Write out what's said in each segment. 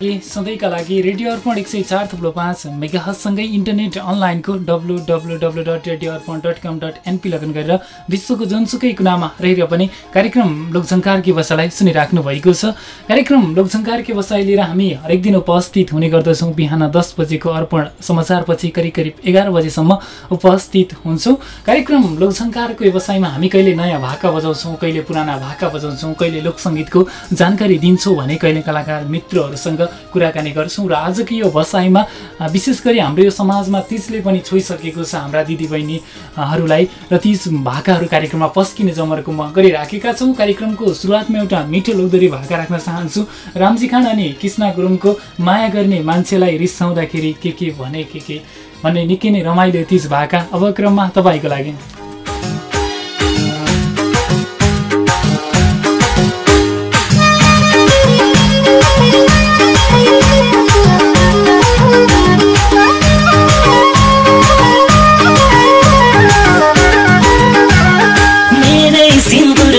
सधैँका लागि रेडियो अर्पण एक सय चार थुप्रो पाँच मेगाहसँगै इन्टरनेट अनलाइनको W W W dot radio Arpan dot com dot NP लगन गरेर विश्वको जुनसुकै कुनामा रहेर पनि कार्यक्रम लोकसङ्कारकी बसालाई सुनिराख्नु भएको छ। कार्यक्रम लोकसङ्कारकी बसाइ लिएर हामी हरेक दिन उपस्थित हुने गर्दछौँ। बिहान दस बजेको अर्पण समाचारपछि करिब करिब एघार बजेसम्म उपस्थित हुन्छौँ। कार्यक्रम लोकसङ्कारको व्यवसायमा हामी कहिले नयाँ भाका बजाउँछौँ कहिले पुराना भाका बजाउँछौँ कहिले लोकसङ्गीतको जानकारी दिन्छौँ भने कहिले कलाकार मित्रहरूसँग कुराकानी गर्छौँ र आजको यो बसाइमा विशेष गरी हाम्रो यो समाजमा तिजले पनि छोइसकेको छ हाम्रा दिदीबहिनीहरूलाई र तिज भाकाहरू कार्यक्रममा पस्किने जमर्को म गरिराखेका छौँ। कार्यक्रमको सुरुवातमा एउटा मिठो लोकदरी भाका राख्न चाहन्छु। रामजी खान अनि कृष्ण गुरुङको माया गर्ने मान्छेलाई रिसाउँदाखेरि के के भने के के? भन्ने निकै नै रमाइलो तिज भाका अब क्रममा तपाईँको लागि।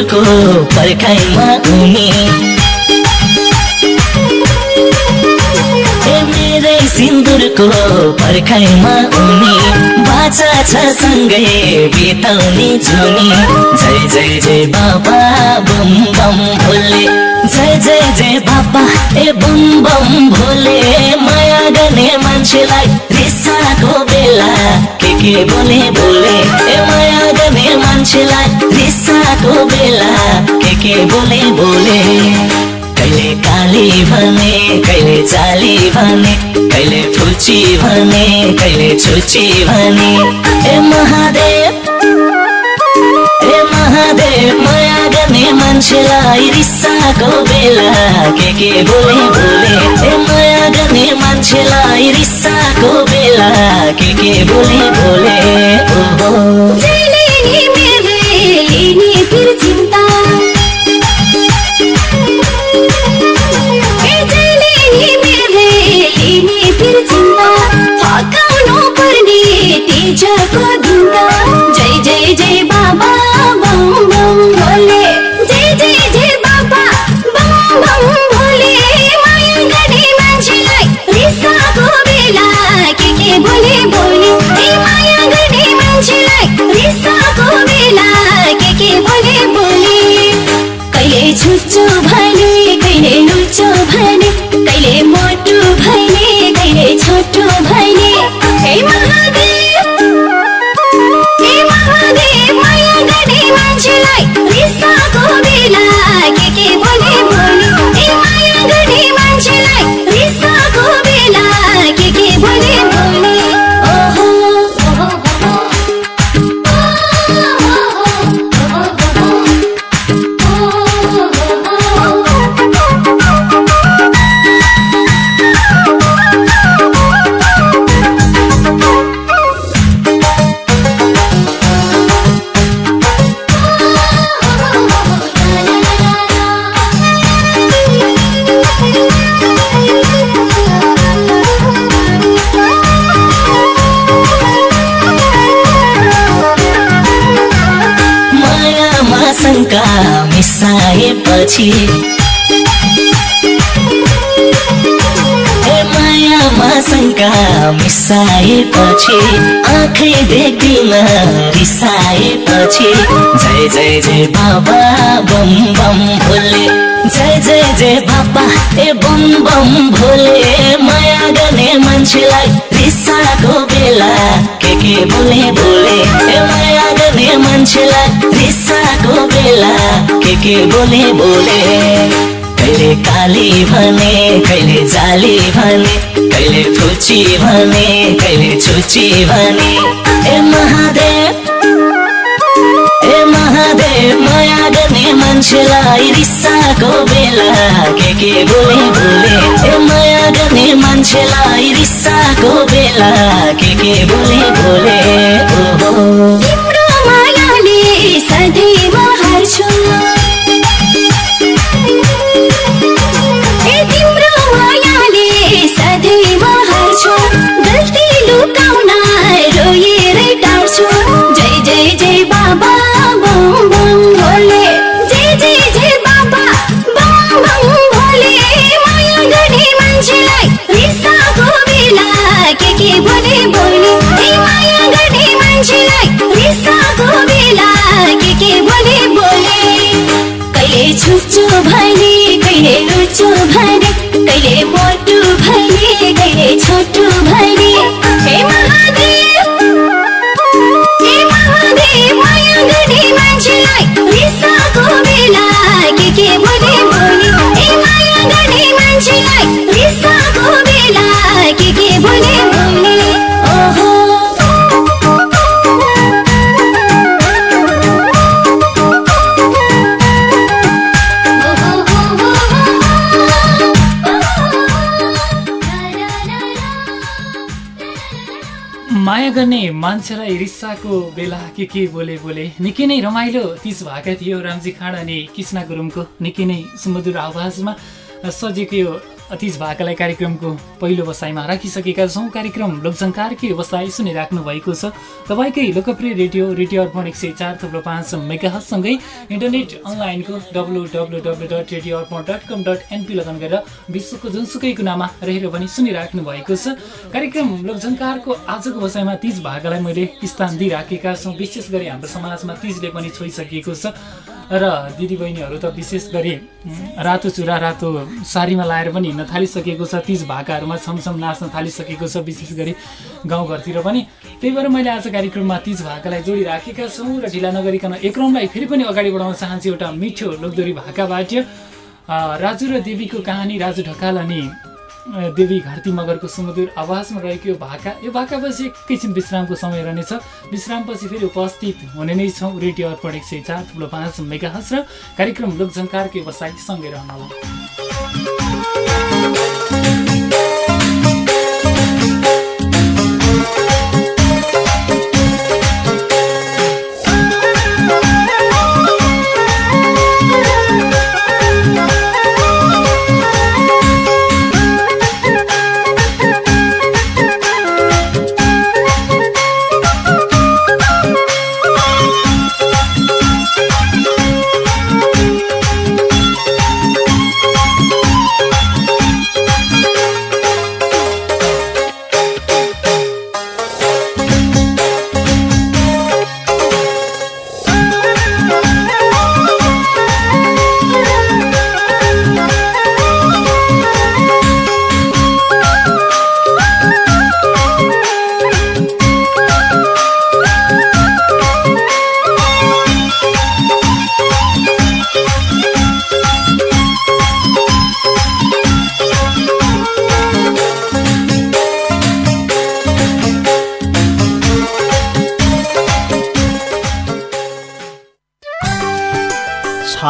को पर्खाइमा उनी मेरै सिन्दुरको पर्खाइमा उनी बाचा छ सँगै बिताउने जुनी। जय जय जय बाबा बम बम भोले। जय जय जय बाबा ए बम बम भोले। माया गर्ने मान्छेलाई रिसाको बेला के के बोले बोले। ए माया गर्ने मान्छेलाई रिसाको बेला के के बोले बोले कहिले काली भने कहिले चाली भने कहिले फुची भने कहिले छुची भने ए महादेव ए महादेव माया गर्ने मान्छेलाई रिसाको बेला के के बोले बोले ए माया गर्ने मान्छेलाई रिसाको बेला के के बोले बोले ओहो ए मायामा शङ्का मिसाएपछि आँखै देख्दिन रिसाएपछि जय जय जय बाबा बम बम भोले। जय जय जय बाबा ए बम बम भोले। माया गर्ने मान्छेलाई रिसाको बेला के के बोले बोले। ए माया गर्ने मान्छेलाई रिसाको बेला के के बोले बोले। कहिले काली भने कहिले जाली भने। कहिले फुची भने कहिले छुची भने। ए महादेव महादेव माया गर्ने मान्छेलाई रिसाको बेला के के बोले बोले ए माया गर्ने मान्छेलाई रिसाको बेला के के बोले बोले मान्छेलाई रिसाको बेला के के बोले बोले। निकै नै रमाइलो तिज भएका थियो रामजी खाँड अनि कृष्ण गुरुङको। निकै नै सुमधुर आवाजमा सजिएको यो तिज भाकालाई कार्यक्रमको पहिलो बसाइमा राखिसकेका छौँ। कार्यक्रम लोकसङ्कारकै बसाइ सुनिराख्नु भएको छ। तपाईँकै लोकप्रिय रेडियो रेडियो अर्पण एक सय चार थुप्रो पाँच मेगासँगै इन्टरनेट अनलाइनको W W W dot radio Arpan dot com dot NP log on गरेर विश्वको जुनसुकै कुनामा रहेर पनि सुनिराख्नु भएको छ। कार्यक्रम लोकसङ्कारको आजको बसाइमा तिज भाकालाई मैले स्थान दिइराखेका छौँ। विशेष गरी हाम्रो समाजमा तिजले पनि छोइसकिएको छ। र दिदीबहिनीहरू त विशेष गरी रातो चुरा रातो सारीमा लाएर पनि हिँड्न थालिसकेको छ तिज भाकाहरूमा छमछम नाच्न थालिसकेको छ विशेष गरी गाउँघरतिर पनि। त्यही भएर मैले आज कार्यक्रममा तिज भाकालाई जोडिराखेका छौँ र ढिला नगरिकन एक राउन्डलाई फेरि पनि अगाडि बढाउन चाहन्छु एउटा मिठो लोकदोरी भाकाबाट अ, राजु र देवीको कहानी राजु ढकाल अनि देवी घार्ती मगरको सुमधुर आवाजमा रहेको यो भाका। यो भाकापछि एकैछिन विश्रामको समय रहनेछ। विश्रामपछि फेरि उपस्थित हुने नै छौँ। रेडियो अर्पण एक सय चार ठुलो पाँच मेगाहस र कार्यक्रम लोकझङ्कारको व्यवसाय सँगै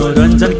हंस मनोरञ्जन केन्द्र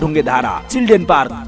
ढुङ्गे धारा children park.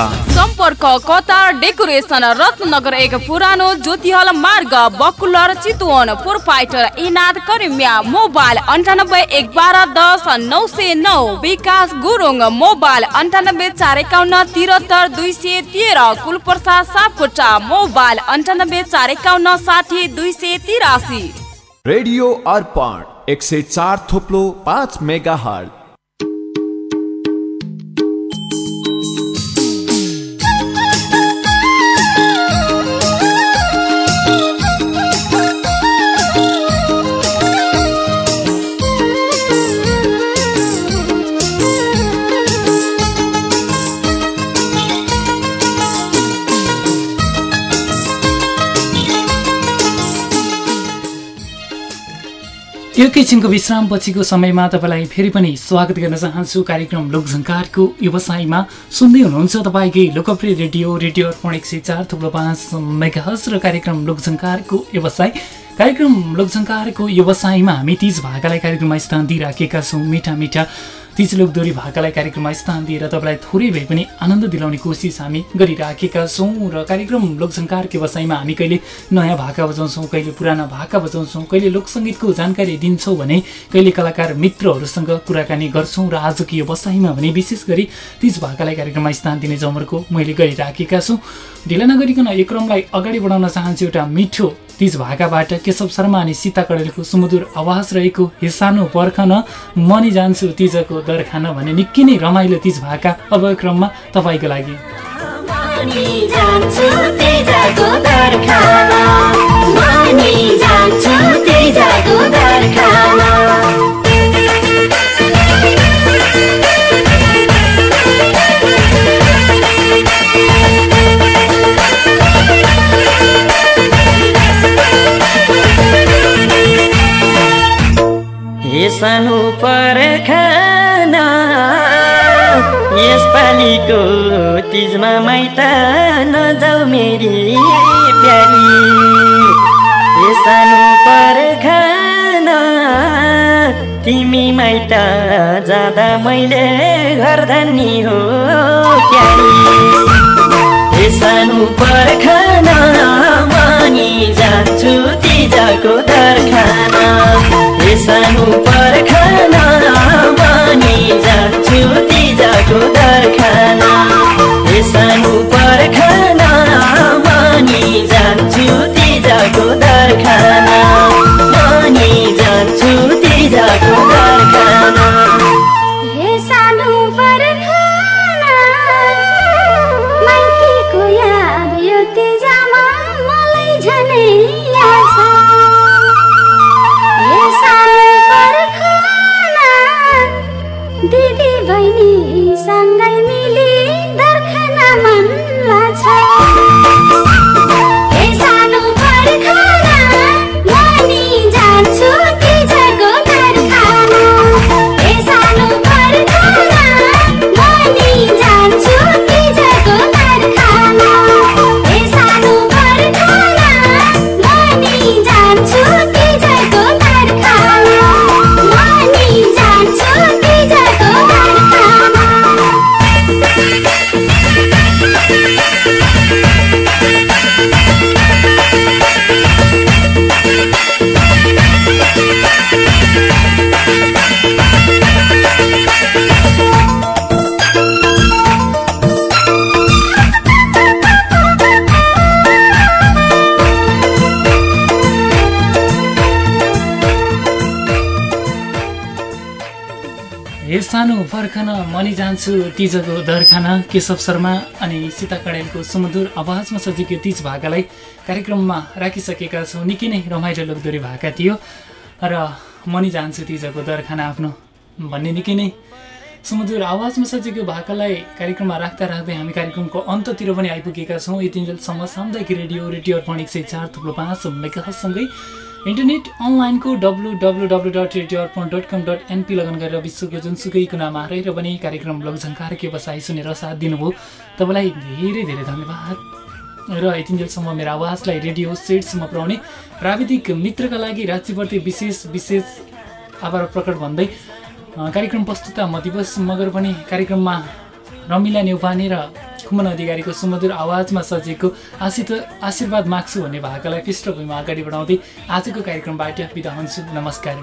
सम्पर्क कतार डेकोरेसन रत्नगर एक पुरानो ज्योतिहल मार्ग बकुलर चितवन प्रोपाइटर इनाद करिमिया मोबाइल अन्ठानब्बे एक बाह्र दस नौ सय नौ विकास गुरुङ मोबाइल अन्ठानब्बे चार एकाउन्न तिहत्तर दुई सय तेह्र कुलप्रसाद सापकोटा मोबाइल अन्ठानब्बे चार एकाउन्न साठी दुई सय तिरासी। रेडियो अर्पण एक सय चार थोप्लो पाँच मेगा हट एकैछिनको विश्राम पछिको समयमा तपाईँलाई फेरि पनि स्वागत गर्न चाहन्छु। कार्यक्रम लोकझङ्कारको व्यवसायमा सुन्दै हुनुहुन्छ तपाईँकै लोकप्रिय रेडियो रेडियो अर्पण एक सय चार थुप्रो पाँच मेगाहस र कार्यक्रम लोकझङ्कारको व्यवसाय। कार्यक्रम लोकझङ्कारको व्यवसायमा हामी तिज भाकालाई कार्यक्रममा स्थान दिइराखेका छौँ। मिठा मिठा तिज लोकदोरी भाकालाई कार्यक्रममा स्थान दिएर तपाईँलाई थोरै भए पनि आनन्द दिलाउने कोसिस हामी गरिराखेका छौँ र कार्यक्रम लोकसङ्कारको व्यवसायमा हामी कहिले नयाँ भाका बजाउँछौँ कहिले पुराना भाका बजाउँछौँ कहिले लोकसङ्गीतको जानकारी दिन्छौँ भने कहिले कलाकार मित्रहरूसँग कुराकानी गर्छौँ र आजको यो बसाइमा भने विशेष गरी तिज भाकालाई कार्यक्रममा स्थान दिने जमर्को मैले गरिराखेका छु। ढिला नगरिकन यो क्रमलाई अगाडि बढाउन चाहन्छु एउटा मिठो तिज भाकाबाट केशव शर्मा अनि सीता कडेलको सुमधुर आवाज रहेको हेसानो पर्खन मनी जान्छु तिजको दर खान भने निकै नै रमाइलो तिज भाका अब क्रममा तपाईँको लागि। जान्छु माइत जाँदा मैले घर धनी हो क्यारी सानो पर्खाना मानी जान्छु तिजाको दरखाना। हे सानो पर्खाना सानो फर्खन मनी जान्छु तिजको दरखाना केशव शर्मा अनि सीता कडेलको सुमधुर आवाजमा सजिएको तिज भाकालाई कार्यक्रममा राखिसकेका छौँ। निकै नै रमाइलो लोकदोरी भाका थियो। र मनी जान्छु तिजको दरखाना आफ्नो भन्ने निकै नै सुमधुर आवाजमा सजिएको भाकालाई कार्यक्रममा राख्दा राख्दै हामी कार्यक्रमको अन्ततिर पनि आइपुगेका छौँ। यतिन्जेलसम्म सामुदायिक रेडियो रेडियो अर्पण एक सय चार थुप्रो पाँच मेगासँगै इन्टरनेट अनलाइनको W W W dot radio Arpan dot com dot NP लगन गरेर विश्वको जुनसुकै कुनामा रहेर पनि कार्यक्रम लोकझङ्कारको बसाइ सुनेर साथ दिनुभयो। तपाईँलाई धेरै धेरै धन्यवाद। र यतिन्जेलसम्म मेरो आवाजलाई रेडियो सेटसम्म पुर्याउने प्राविधिक मित्रका लागि राज्यप्रति विशेष विशेष आभार प्रकट भन्दै कार्यक्रम प्रस्तुता म दिवस मगर पनि कार्यक्रममा रमिला नेउपाने र कुमन अधिकारीको सुमधुर आवाजमा सजिएको आशित आशीर्वाद माग्छु भन्ने भाकालाई पृष्ठभूमिमा अगाडि बढाउँदै आजको कार्यक्रमबाट बिदा हुन्छु। नमस्कार।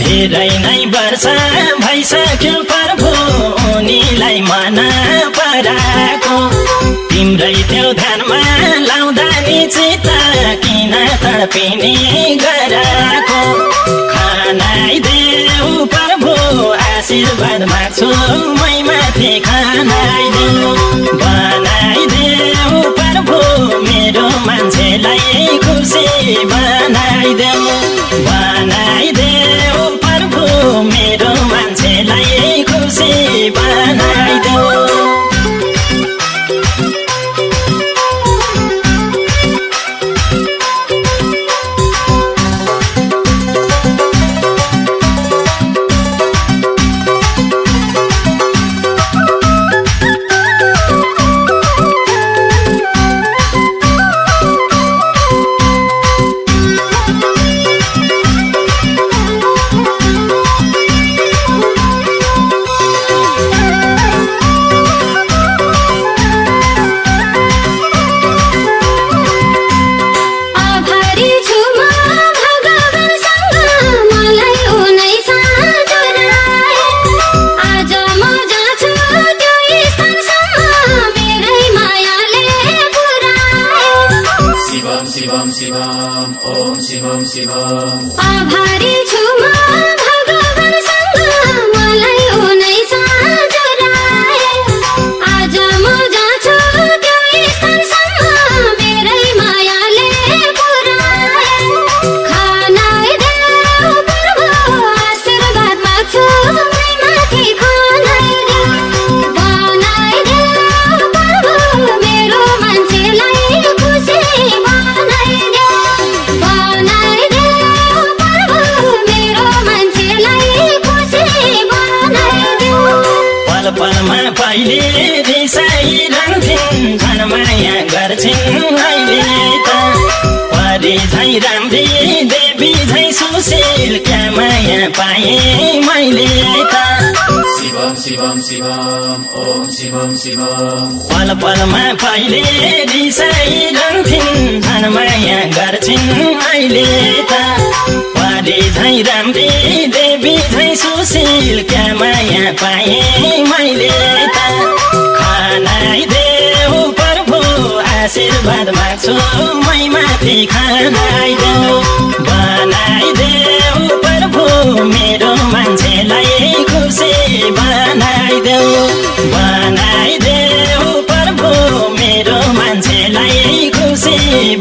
धेरै नै वर्ष भइसक्यो प्रभु उनीलाई मन पराएको। तिम्रै त्यो ध्यानमा लाउँदा नि चित्त किन तडपिनी गराएको? खानाइदेऊ प्रभु आशीर्वाद माग्छु मै माथि खानाइदेऊ शिवम शिवम ओम शिवम शिवम पल पलमा पहिले रिसाइरहन्थिन् मन माया गर्छिन् अहिले त। पाले झै राम्री देवी झै सुशील क्या माया पाएँ मैले त। खानाइदेऊ प्रभु आशीर्वाद माग्छु मै माथि खानाइदेऊ बनाइदेऊ प्रभु मेरो बनाइदेऊ बनाइदेऊ प्रभु मेरो मान्छेलाई खुसी